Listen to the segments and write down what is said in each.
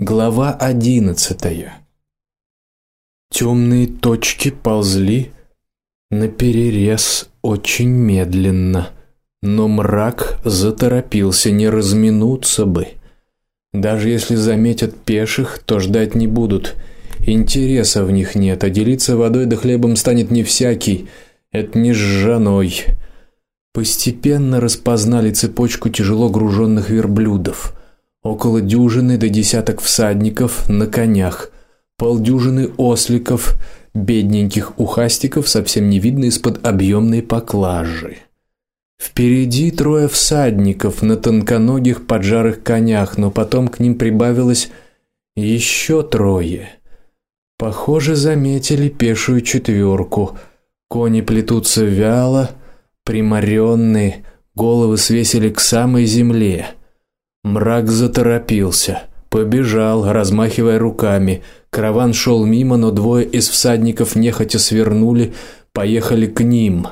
Глава одиннадцатая. Темные точки ползли на перерез очень медленно, но мрак заторопился, не разминуться бы. Даже если заметят пеших, то ждать не будут. Интереса в них нет, а делиться водой да хлебом станет не всякий. Это не с женой. Постепенно распознали цепочку тяжело груженных верблюдов около дюжины до десяток всадников на конях, полдюжины осликов, бедненьких ухастиков, совсем не видно из-под объемной поклажи. Впереди трое всадников на тонконогих поджарых конях, но потом к ним прибавилось еще трое. Похоже, заметили пешую четверку. Кони плетутся вяло, приморенные, головы свесили к самой земле. Мрак заторопился, побежал, размахивая руками. Караван шел мимо, но двое из всадников нехотя свернули, поехали к ним.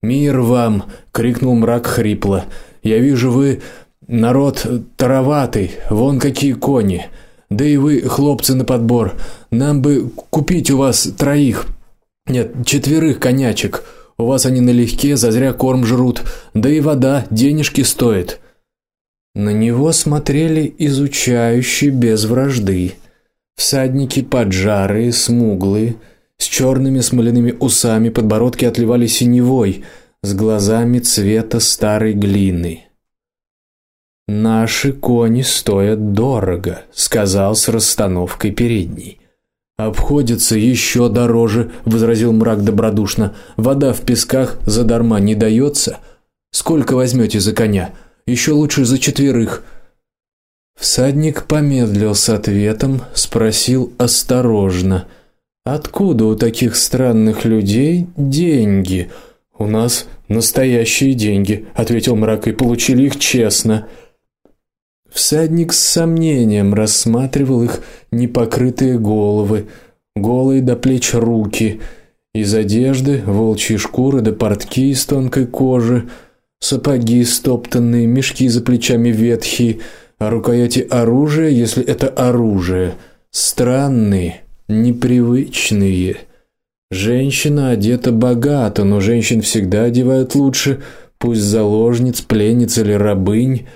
"Мир вам!" крикнул Мрак хрипло. "Я вижу, вы народ тароватый. Вон какие кони. Да и вы, хлопцы на подбор. Нам бы купить у вас троих, нет, четверых конячек. У вас они налегке, зазря корм жрут, да и вода денежки стоит". На него смотрели изучающе без вражды. Всадники поджарые, смуглые, с черными смоляными усами, подбородки отливали синевой, с глазами цвета старой глины. Наши кони стоят дорого, сказал с расстановкой передней. Обходится еще дороже, возразил мрак добродушно. Вода в песках задарма не дается. Сколько возьмете за коня? Еще лучше за четверых. Всадник помедлил с ответом, спросил осторожно: "Откуда у таких странных людей деньги?" "У нас настоящие деньги", ответил мрак, "и получили их честно". Всадник с сомнением рассматривал их непокрытые головы, голые до плеч руки, из одежды волчьи шкуры да портки из тонкой кожи. Сапоги стоптанные, мешки за плечами ветхие, а рукояти оружия, если это оружие, странные, непривычные. Женщина одета богато, но женщин всегда одевают лучше, пусть заложниц, пленниц или рабынь.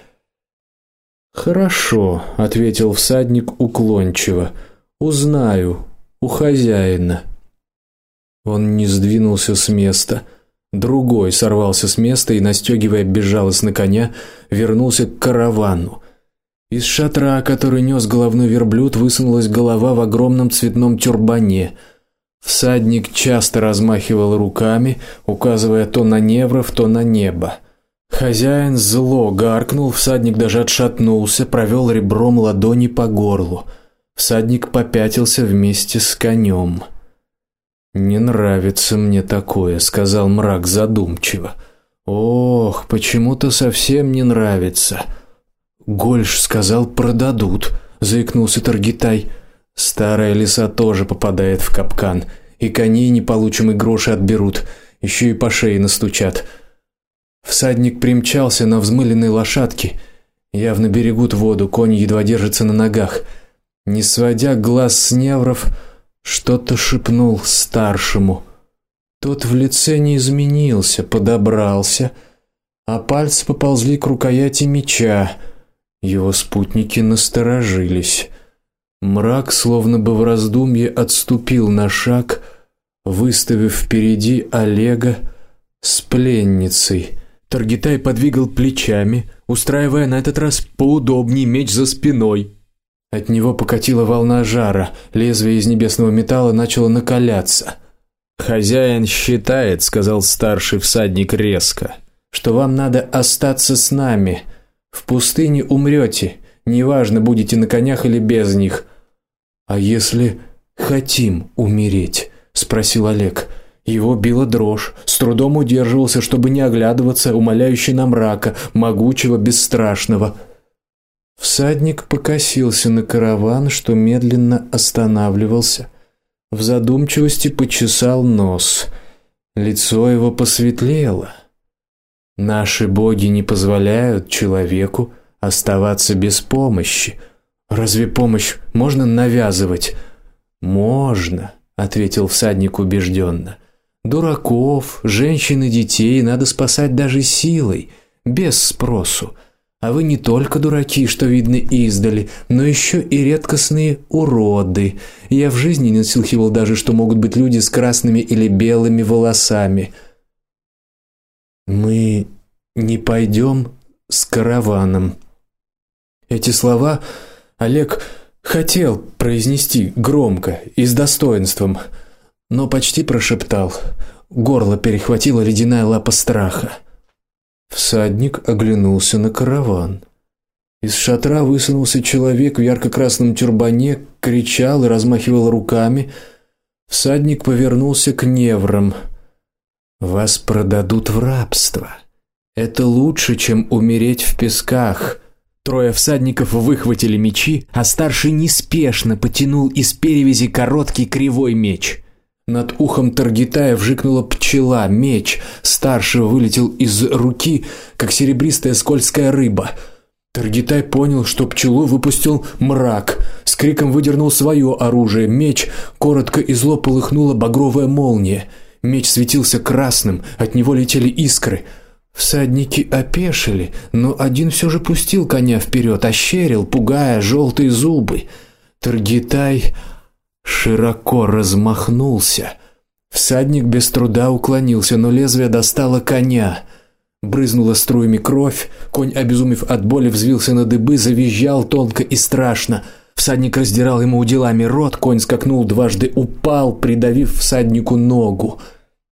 Хорошо, ответил всадник уклончиво. Узнаю у хозяина. Он не сдвинулся с места. Другой сорвался с места и, настегивая безжалостно коня, вернулся к каравану. Из шатра, который нес головной верблюд, высунулась голова в огромном цветном тюрбане. Всадник часто размахивал руками, указывая то на невров, то на небо. Хозяин зло гаркнул, всадник даже отшатнулся, провел ребром ладони по горлу. Всадник попятился вместе с конем. Не нравится мне такое, сказал мрак задумчиво. Ох, почему-то совсем не нравится. Гольш сказал, продадут, заикнулся Таргитай. Старая лиса тоже попадает в капкан, и коней неполучимые гроши отберут, еще и по шее настучат. Всадник примчался на взмыленной лошадке, явно берегут воду, конь едва держится на ногах. Не сводя глаз с невров, что-то шепнул старшему. Тот в лице не изменился, подобрался, а пальцы поползли к рукояти меча. Его спутники насторожились. Мрак, словно бы в раздумье, отступил на шаг, выставив впереди Олега с пленницей. Таргитай подвигал плечами, устраивая на этот раз поудобнее меч за спиной. От него покатила волна жара, лезвие из небесного металла начало накаляться. Хозяин считает, сказал старший всадник резко, что вам надо остаться с нами. В пустыне умрете, неважно, будете на конях или без них. А если хотим умереть? спросил Олег. Его била дрожь, с трудом удерживался, чтобы не оглядываться умоляюще на мрака, могучего, бесстрашного. Всадник покосился на караван, что медленно останавливался. В задумчивости почесал нос. Лицо его посветлело. Наши боги не позволяют человеку оставаться без помощи. Разве помощь можно навязывать? Можно, ответил всадник убежденно. Дураков, женщин и детей надо спасать даже силой, без спросу. А вы не только дураки, что видны издали, но еще и редкостные уроды. Я в жизни не слыхивал даже, что могут быть люди с красными или белыми волосами. Мы не пойдем с караваном. Эти слова Олег хотел произнести громко и с достоинством, но почти прошептал. Горло перехватило ледяная лапа страха. Всадник оглянулся на караван. Из шатра высунулся человек в ярко-красном тюрбане, кричал и размахивал руками. Всадник повернулся к неврам. Вас продадут в рабство. Это лучше, чем умереть в песках. Трое всадников выхватили мечи, а старший неспешно потянул из перевязи короткий кривой меч. Над ухом Таргитая вжикнула пчела, меч старшего вылетел из руки, как серебристая скользкая рыба. Таргитай понял, что пчелу выпустил мрак. С криком выдернул свое оружие, меч, коротко и зло полыхнула багровая молния. Меч светился красным, от него летели искры. Всадники опешили, но один все же пустил коня вперед, ощерил, пугая желтые зубы. Таргитай широко размахнулся. Всадник без труда уклонился, но лезвие достало коня. Брызнула струями кровь, конь, обезумев от боли, взвился на дыбы, завизжал тонко и страшно. Всадник раздирал ему уделами рот, конь скакнул дважды, упал, придавив всаднику ногу.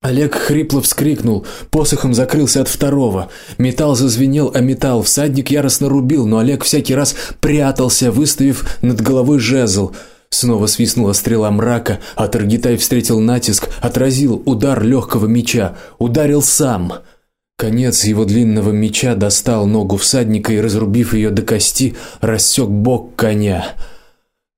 Олег хрипло вскрикнул, посохом закрылся от второго. Металл зазвенел а металл, всадник яростно рубил, но Олег всякий раз прятался, выставив над головой жезл. Снова свистнула стрела мрака, а Таргитай встретил натиск, отразил удар легкого меча, ударил сам. Конец его длинного меча достал ногу всадника и разрубив ее до кости, рассек бок коня.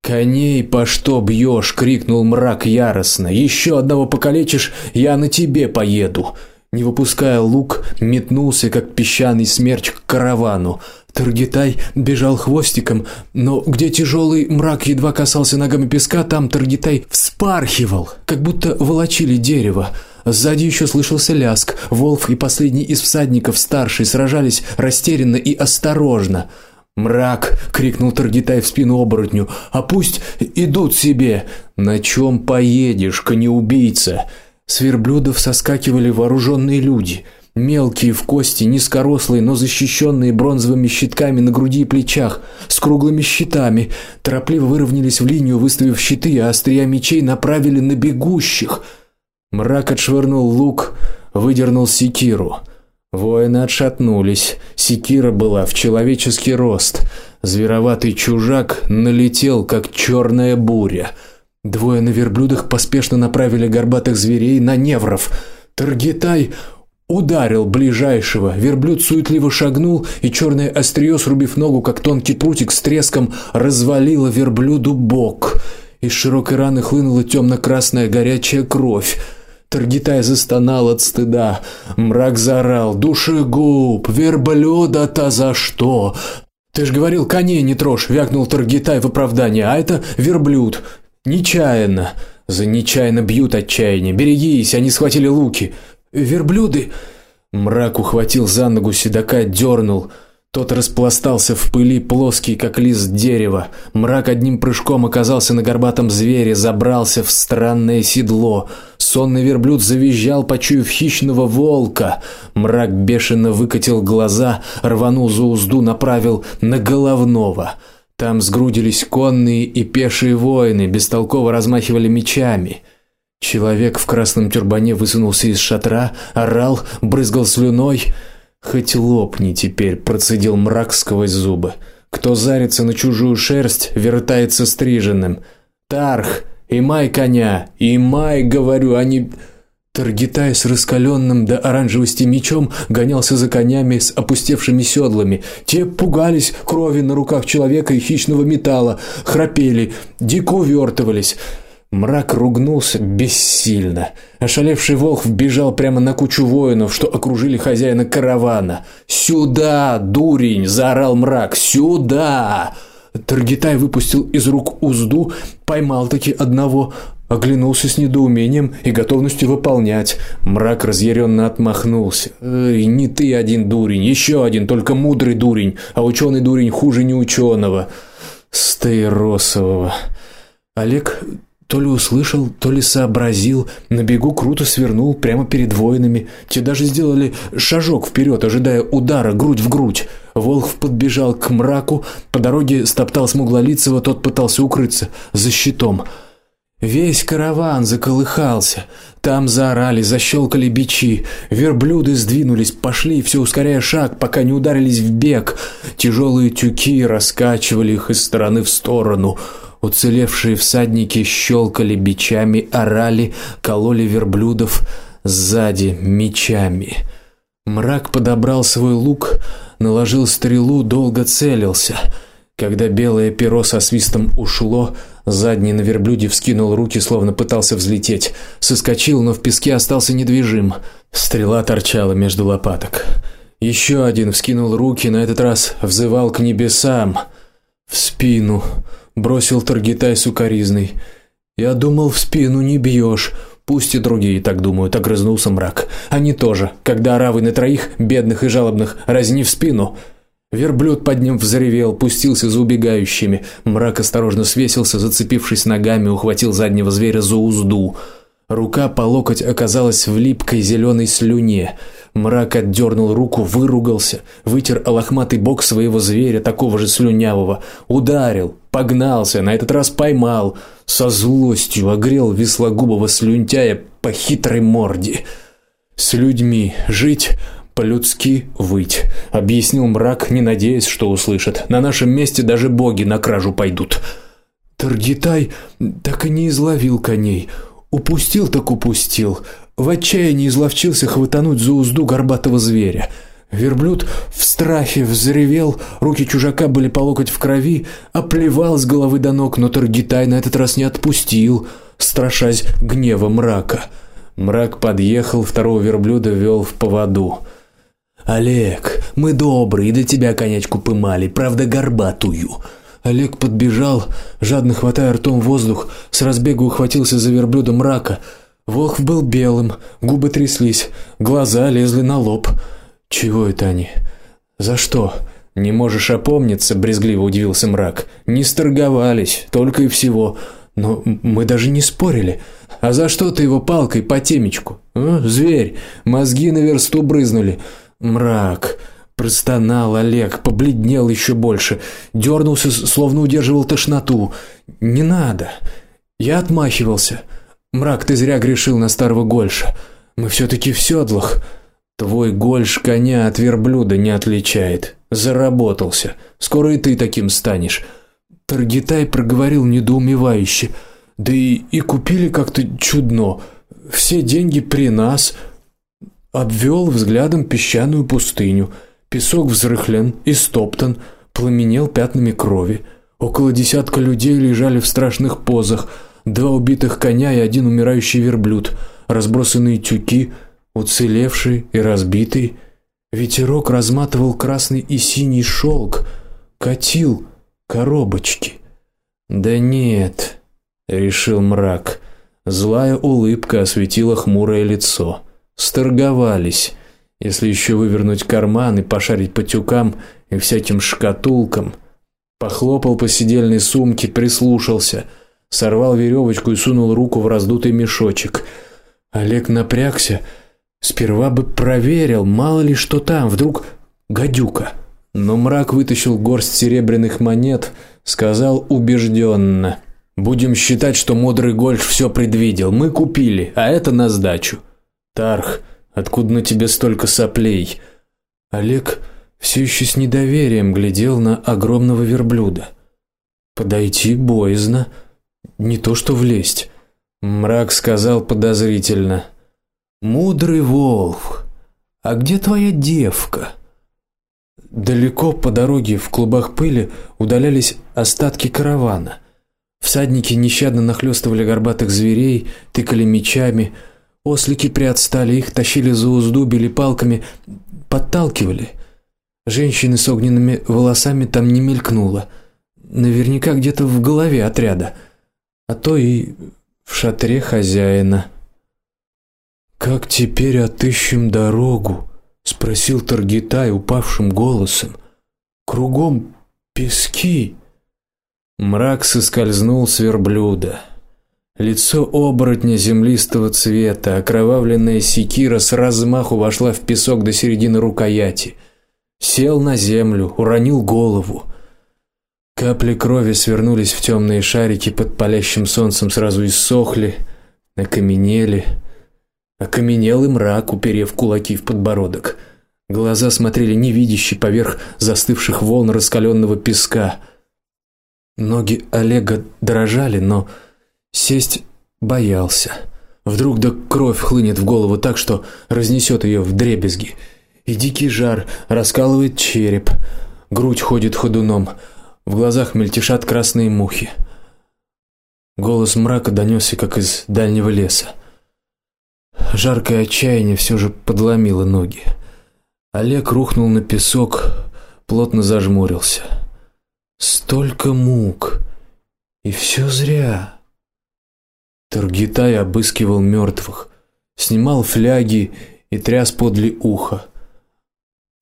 Коней по что бьешь? крикнул мрак яростно. Еще одного покалечишь, я на тебе поеду. Не выпуская лук, метнулся как песчаный смерч к каравану. Таргитай бежал хвостиком, но где тяжелый мрак едва касался ногами песка, там Таргитай вспархивал, как будто волочили дерево. Сзади еще слышался ляск. Волф и последний из всадников, старший, сражались растерянно и осторожно. "Мрак!" крикнул Таргитай в спину оборотню. "А пусть идут себе. На чем поедешь, конеубийца?" С верблюдов соскакивали вооруженные люди. Мелкие в кости, низкорослые, но защищенные бронзовыми щитками на груди и плечах, с круглыми щитами, торопливо выровнялись в линию, выставив щиты, а острия мечей направили на бегущих. Мрак отшвырнул лук, выдернул секиру. Воины отшатнулись. Секира была в человеческий рост. Звероватый чужак налетел как черная буря. Двое на верблюдах поспешно направили горбатых зверей на невров. Таргитай ударил ближайшего. Верблюд суетливо шагнул, и черное острие, срубив ногу, как тонкий прутик, с треском развалило верблюду бок. Из широкой раны хлынула темно красная горячая кровь. Таргитай застонал от стыда. Мрак заорал: "Душегуб, верблюда-то за что? Ты ж говорил, коней не трожь", вякнул Таргитай в оправдание. "А это верблюд. Нечаянно. За нечаянно бьют отчаяние. Берегись, они схватили луки. Верблюды. Мрак ухватил за ногу седока, дернул. Тот распластался в пыли, плоский, как лист дерева. Мрак одним прыжком оказался на горбатом звере, забрался в странное седло. Сонный верблюд завизжал, почуяв хищного волка. Мрак бешено выкатил глаза, рванул за узду, направил на головного. Там сгрудились конные и пешие воины, бестолково размахивали мечами. Человек в красном тюрбане высунулся из шатра, орал, брызгал слюной. Хоть лопни теперь, процедил мрак сквозь зубы. Кто зарится на чужую шерсть, вертается стриженным. Тарх, и май коня, и май, говорю, они Таргитай с раскаленным до оранжевости мечом гонялся за конями с опустевшими седлами. Те пугались крови на руках человека и хищного металла, храпели, дико увертывались. Мрак ругнулся бессильно. Ошалевший волк вбежал прямо на кучу воинов, что окружили хозяина каравана. "Сюда, дурень!" заорал мрак. "Сюда!" Таргитай выпустил из рук узду, поймал таки одного, оглянулся с недоумением и готовностью выполнять. Мрак разъяренно отмахнулся. Эй, не ты один дурень, еще один, только мудрый дурень, а ученый дурень хуже не ученого. Стейросового. Олег то ли услышал, то ли сообразил, на бегу круто свернул прямо перед воинами. Те даже сделали шажок вперед, ожидая удара грудь в грудь. Волхв подбежал к мраку, по дороге стоптал смуглолицего, тот пытался укрыться за щитом. Весь караван заколыхался. Там заорали, защелкали бичи. Верблюды сдвинулись, пошли, все ускоряя шаг, пока не ударились в бег. Тяжелые тюки раскачивали их из стороны в сторону. Уцелевшие всадники щелкали бичами, орали, кололи верблюдов сзади мечами. Мрак подобрал свой лук, наложил стрелу, долго целился. Когда белое перо со свистом ушло, Задний на верблюде вскинул руки, словно пытался взлететь, соскочил, но в песке остался недвижим. Стрела торчала между лопаток. Еще один вскинул руки, на этот раз взывал к небесам. В спину бросил Таргитай сукаризный. Я думал, в спину не бьешь. Пусть и другие так думают, огрызнулся мрак. Они тоже, когда оравы на троих, бедных и жалобных, разни в спину. Верблюд под ним взревел, пустился за убегающими. Мрак осторожно свесился, зацепившись ногами, ухватил заднего зверя за узду. Рука по локоть оказалась в липкой зеленой слюне. Мрак отдернул руку, выругался, вытер лохматый бок своего зверя, такого же слюнявого, ударил, погнался, на этот раз поймал, со злостью огрел веслогубого слюнтяя по хитрой морде. С людьми жить по-людски выть, объяснил мрак, не надеясь, что услышат. На нашем месте даже боги на кражу пойдут. Таргитай так и не изловил коней. Упустил так упустил. В отчаянии изловчился хватануть за узду горбатого зверя. Верблюд в страхе взревел, руки чужака были по локоть в крови, оплевал с головы до ног, но Таргитай на этот раз не отпустил, страшась гнева мрака. Мрак подъехал, второго верблюда вел в поводу. Олег, мы добрые, до тебя конячку пымали, правда горбатую. Олег подбежал, жадно хватая ртом воздух, с разбегу ухватился за верблюда мрака. Волк был белым, губы тряслись, глаза лезли на лоб. Чего это они? За что? Не можешь опомниться, брезгливо удивился мрак. Не сторговались, только и всего. Но мы даже не спорили. А за что ты его палкой по темечку? А, зверь, мозги на версту брызнули. Мрак. Простонал Олег, побледнел еще больше, дернулся, словно удерживал тошноту. Не надо. Я отмахивался. Мрак, ты зря грешил на старого гольша. Мы все таки в седлах. Твой гольш коня от верблюда не отличает. Заработался. Скоро и ты таким станешь. Таргитай проговорил недоумевающе. Да и и купили как-то чудно. Все деньги при нас обвел взглядом песчаную пустыню. Песок взрыхлен и стоптан, пламенел пятнами крови. Около десятка людей лежали в страшных позах: два убитых коня и один умирающий верблюд, разбросанные тюки, уцелевший и разбитый. Ветерок разматывал красный и синий шелк, катил коробочки. Да нет, решил мрак. Злая улыбка осветила хмурое лицо сторговались. Если еще вывернуть карман и пошарить по тюкам и всяким шкатулкам, похлопал по сидельной сумке, прислушался, сорвал веревочку и сунул руку в раздутый мешочек. Олег напрягся, сперва бы проверил, мало ли что там, вдруг гадюка. Но мрак вытащил горсть серебряных монет, сказал убежденно: "Будем считать, что мудрый Гольш все предвидел. Мы купили, а это на сдачу". Тарх, откуда на тебе столько соплей? Олег все еще с недоверием глядел на огромного верблюда. Подойти боязно, не то что влезть. Мрак сказал подозрительно: "Мудрый волк, а где твоя девка?" Далеко по дороге в клубах пыли удалялись остатки каравана. Всадники нещадно нахлестывали горбатых зверей, тыкали мечами, Ослики приотстали, их тащили за узду, били палками, подталкивали. Женщины с огненными волосами там не мелькнуло. наверняка где-то в голове отряда, а то и в шатре хозяина. Как теперь отыщем дорогу? спросил Таргитай упавшим голосом. Кругом пески. Мрак соскользнул с верблюда. Лицо оборотня землистого цвета, окровавленная секира с размаху вошла в песок до середины рукояти. Сел на землю, уронил голову. Капли крови свернулись в темные шарики под палящим солнцем, сразу иссохли, окаменели. Окаменел и мрак, уперев кулаки в подбородок. Глаза смотрели невидяще поверх застывших волн раскаленного песка. Ноги Олега дрожали, но сесть боялся. Вдруг да кровь хлынет в голову так, что разнесет ее в дребезги. И дикий жар раскалывает череп. Грудь ходит ходуном, в глазах мельтешат красные мухи. Голос мрака донесся как из дальнего леса. Жаркое отчаяние все же подломило ноги. Олег рухнул на песок, плотно зажмурился. Столько мук, и все зря. Таргитай обыскивал мертвых, снимал фляги и тряс подле уха.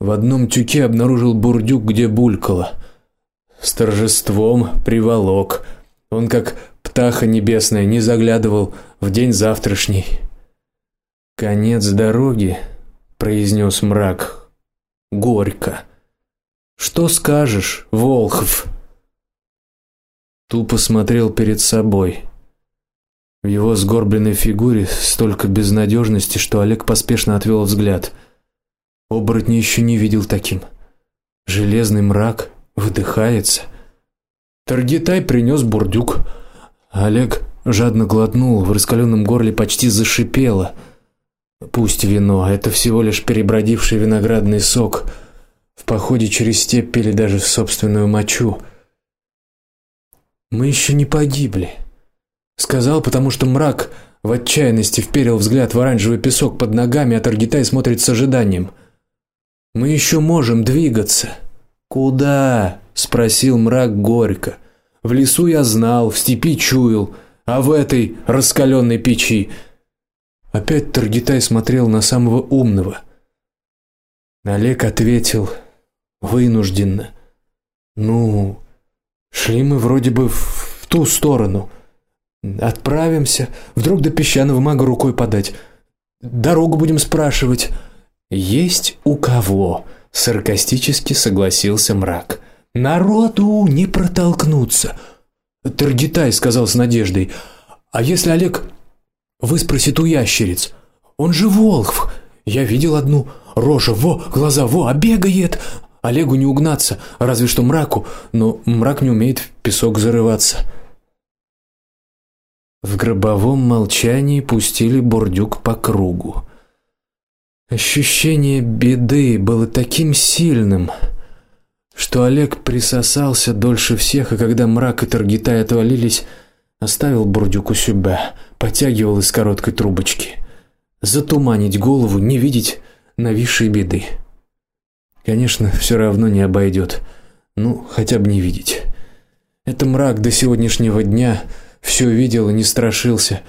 В одном тюке обнаружил бурдюк, где булькало. С торжеством приволок. Он как птаха небесная не заглядывал в день завтрашний. Конец дороги, произнес мрак. Горько. Что скажешь, Волхов? Тупо смотрел перед собой. В его сгорбленной фигуре столько безнадежности, что Олег поспешно отвел взгляд. Оборотня еще не видел таким. Железный мрак выдыхается. Таргитай принес бурдюк. Олег жадно глотнул, в раскаленном горле почти зашипело. Пусть вино это всего лишь перебродивший виноградный сок. В походе через степь пили даже собственную мочу. Мы еще не погибли, сказал, потому что мрак в отчаянности вперил взгляд в оранжевый песок под ногами, а Таргитай смотрит с ожиданием. Мы еще можем двигаться. Куда? спросил мрак горько. В лесу я знал, в степи чуял, а в этой раскаленной печи Опять Таргитай смотрел на самого умного. Олег ответил вынужденно. Ну, шли мы вроде бы в, в ту сторону. Отправимся, вдруг до песчаного мага рукой подать. Дорогу будем спрашивать. Есть у кого? саркастически согласился мрак. Народу не протолкнуться. Таргитай сказал с надеждой: "А если Олег Выспросит у ящериц. Он же волхв. Я видел одну рожа, во, глаза, во, а. Олегу не угнаться, разве что мраку, но мрак не умеет в песок зарываться. В гробовом молчании пустили бурдюк по кругу. Ощущение беды было таким сильным, что Олег присосался дольше всех, и когда мрак и Таргитай отвалились, оставил бурдюк у себя потягивал из короткой трубочки. Затуманить голову, не видеть нависшей беды. Конечно, все равно не обойдет. Ну, хотя бы не видеть. Это мрак до сегодняшнего дня все видел и не страшился.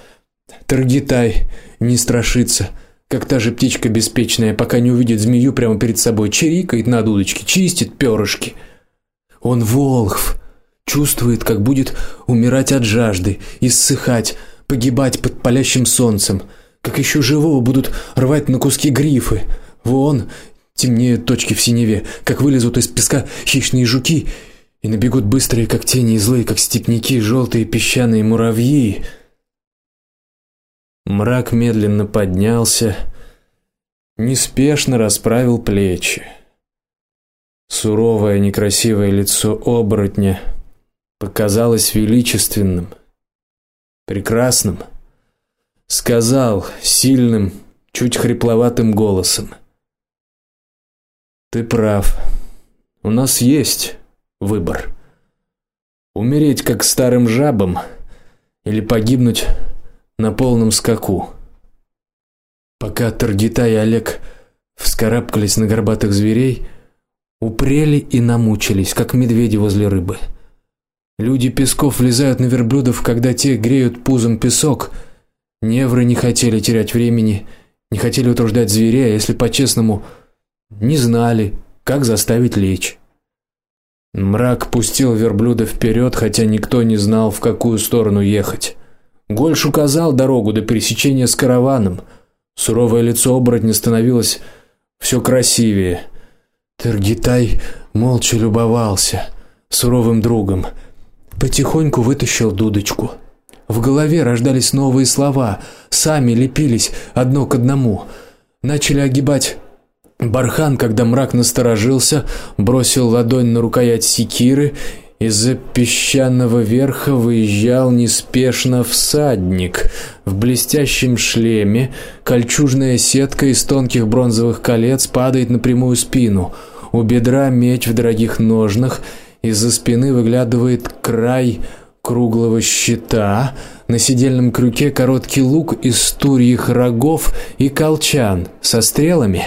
Таргитай не страшится, как та же птичка беспечная, пока не увидит змею прямо перед собой, чирикает на дудочке, чистит перышки. Он волхв, чувствует, как будет умирать от жажды, иссыхать, погибать под палящим солнцем, как еще живого будут рвать на куски грифы. Вон темнеют точки в синеве, как вылезут из песка хищные жуки и набегут быстрые, как тени, и злые, как степняки, желтые песчаные муравьи. Мрак медленно поднялся, неспешно расправил плечи. Суровое некрасивое лицо оборотня показалось величественным прекрасным, сказал сильным, чуть хрипловатым голосом: Ты прав. У нас есть выбор. Умереть как старым жабам или погибнуть на полном скаку. Пока Таргита и Олег вскарабкались на горбатых зверей, упрели и намучились, как медведи возле рыбы. Люди песков влезают на верблюдов, когда те греют пузом песок. Невры не хотели терять времени, не хотели утруждать зверей, а если по-честному, не знали, как заставить лечь. Мрак пустил верблюда вперед, хотя никто не знал, в какую сторону ехать. Гольш указал дорогу до пересечения с караваном. Суровое лицо оборотня становилось все красивее. Тергитай молча любовался суровым другом. Потихоньку вытащил дудочку. В голове рождались новые слова, сами лепились одно к одному. Начали огибать бархан, когда мрак насторожился, бросил ладонь на рукоять секиры из-за песчаного верха выезжал неспешно всадник в блестящем шлеме, кольчужная сетка из тонких бронзовых колец падает на прямую спину. У бедра меч в дорогих ножнах, из-за спины выглядывает край круглого щита, на седельном крюке короткий лук из турьих рогов и колчан со стрелами.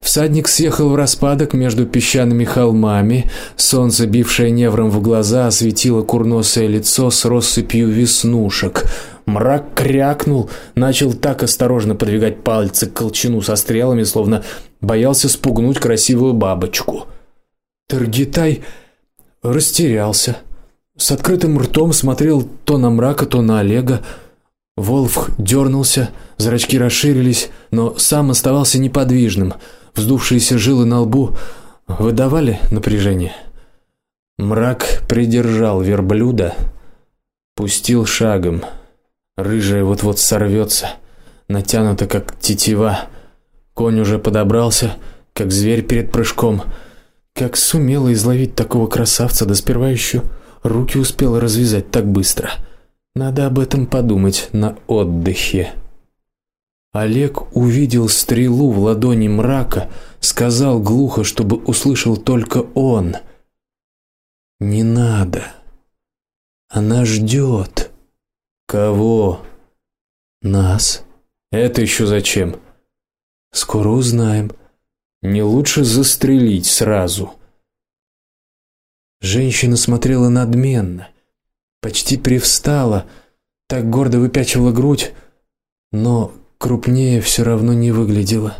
Всадник съехал в распадок между песчаными холмами. Солнце, бившее невром в глаза, осветило курносое лицо с россыпью веснушек. Мрак крякнул, начал так осторожно подвигать пальцы к колчану со стрелами, словно боялся спугнуть красивую бабочку. Таргитай растерялся. С открытым ртом смотрел то на мрака, то на Олега. Волф дернулся, зрачки расширились, но сам оставался неподвижным. Вздувшиеся жилы на лбу выдавали напряжение. Мрак придержал верблюда, пустил шагом. Рыжая вот-вот сорвется, натянута как тетива. Конь уже подобрался, как зверь перед прыжком. Как сумела изловить такого красавца, да сперва еще руки успела развязать так быстро. Надо об этом подумать на отдыхе. Олег увидел стрелу в ладони мрака, сказал глухо, чтобы услышал только он. Не надо. Она ждет. Кого? Нас. Это еще зачем? Скоро узнаем. Не лучше застрелить сразу. Женщина смотрела надменно, почти привстала, так гордо выпячивала грудь, но крупнее все равно не выглядела.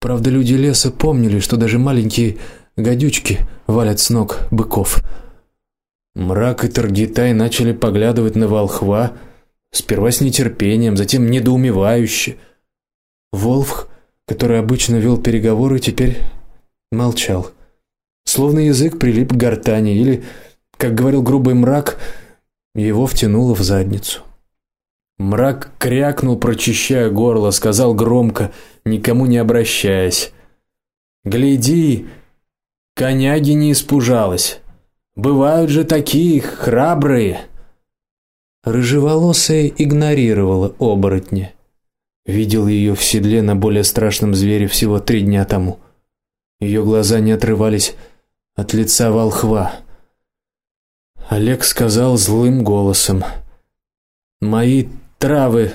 Правда, люди леса помнили, что даже маленькие гадючки валят с ног быков. Мрак и Таргитай начали поглядывать на волхва, сперва с нетерпением, затем недоумевающе. Волх, который обычно вел переговоры, теперь молчал. Словно язык прилип к гортани или, как говорил грубый мрак, его втянуло в задницу. Мрак крякнул, прочищая горло, сказал громко, никому не обращаясь: "Гляди, коняги не испужалась. Бывают же такие храбрые". Рыжеволосая игнорировала оборотня. Видел ее в седле на более страшном звере всего три дня тому. Ее глаза не отрывались от лица волхва. Олег сказал злым голосом: "Мои травы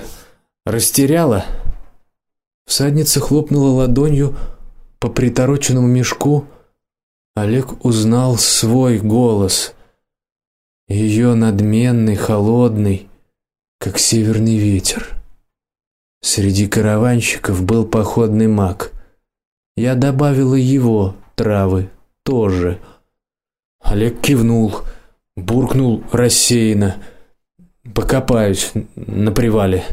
растеряла. Всадница хлопнула ладонью по притороченному мешку. Олег узнал свой голос. Ее надменный, холодный, как северный ветер. Среди караванщиков был походный маг. Я добавила его травы тоже. Олег кивнул, буркнул рассеянно: Покопаюсь на привале.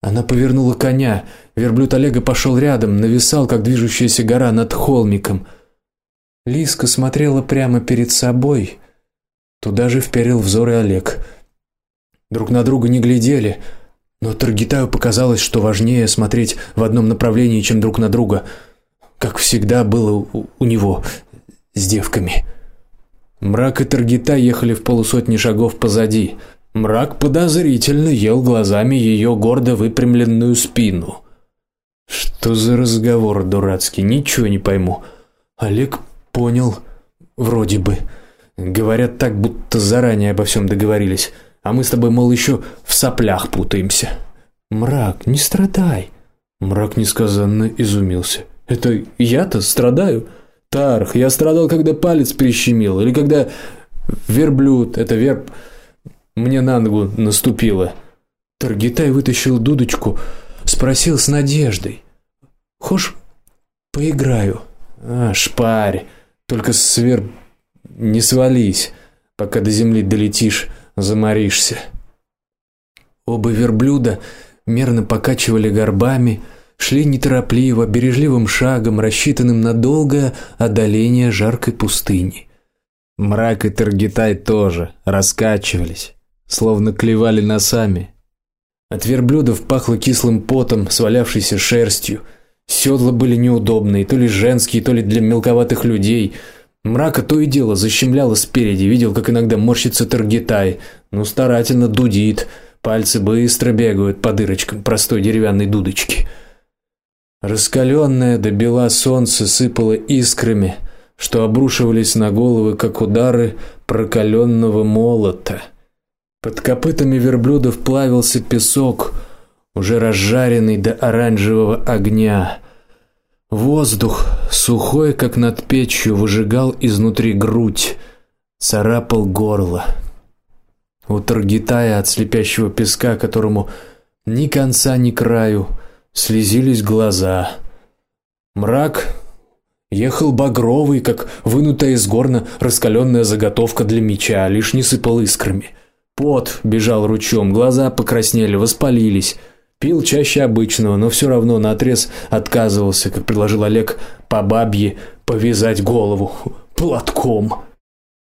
Она повернула коня. Верблюд Олега пошел рядом, нависал как движущаяся гора над холмиком. Лиска смотрела прямо перед собой. Туда же вперил взор и Олег. Друг на друга не глядели, но Таргитаю показалось, что важнее смотреть в одном направлении, чем друг на друга, как всегда было у, у него с девками. Мрак и Таргита ехали в полусотни шагов позади. Мрак подозрительно ел глазами ее гордо выпрямленную спину. Что за разговор дурацкий, ничего не пойму. Олег понял вроде бы. Говорят так, будто заранее обо всем договорились, а мы с тобой мол еще в соплях путаемся. Мрак, не страдай. Мрак несказанно изумился. Это я-то страдаю? Тарх, я страдал, когда палец прищемил или когда Верблюд, это верб мне на ногу наступила. Таргитай вытащил дудочку, спросил с надеждой: "Хошь поиграю?" "А, шпарь, только свер не свались, пока до земли долетишь, заморишься". Оба верблюда мерно покачивали горбами, шли неторопливо, бережливым шагом, рассчитанным на долгое одоление жаркой пустыни. Мрак и Таргитай тоже раскачивались, словно клевали носами. От верблюдов пахло кислым потом, свалявшейся шерстью. Седла были неудобные, то ли женские, то ли для мелковатых людей. Мрака то и дело защемляло спереди, видел, как иногда морщится Таргитай, но старательно дудит. Пальцы быстро бегают по дырочкам простой деревянной дудочки. Раскаленное до бела солнце сыпало искрами, что обрушивались на головы, как удары прокаленного молота. Под копытами верблюдов плавился песок, уже разжаренный до оранжевого огня. Воздух, сухой, как над печью, выжигал изнутри грудь, царапал горло. У Таргитая от слепящего песка, которому ни конца, ни краю, слезились глаза. Мрак ехал багровый, как вынутая из горна раскаленная заготовка для меча, лишь не сыпал искрами. Пот бежал ручьем, глаза покраснели, воспалились. Пил чаще обычного, но все равно наотрез отказывался, как предложил Олег, по бабье повязать голову платком.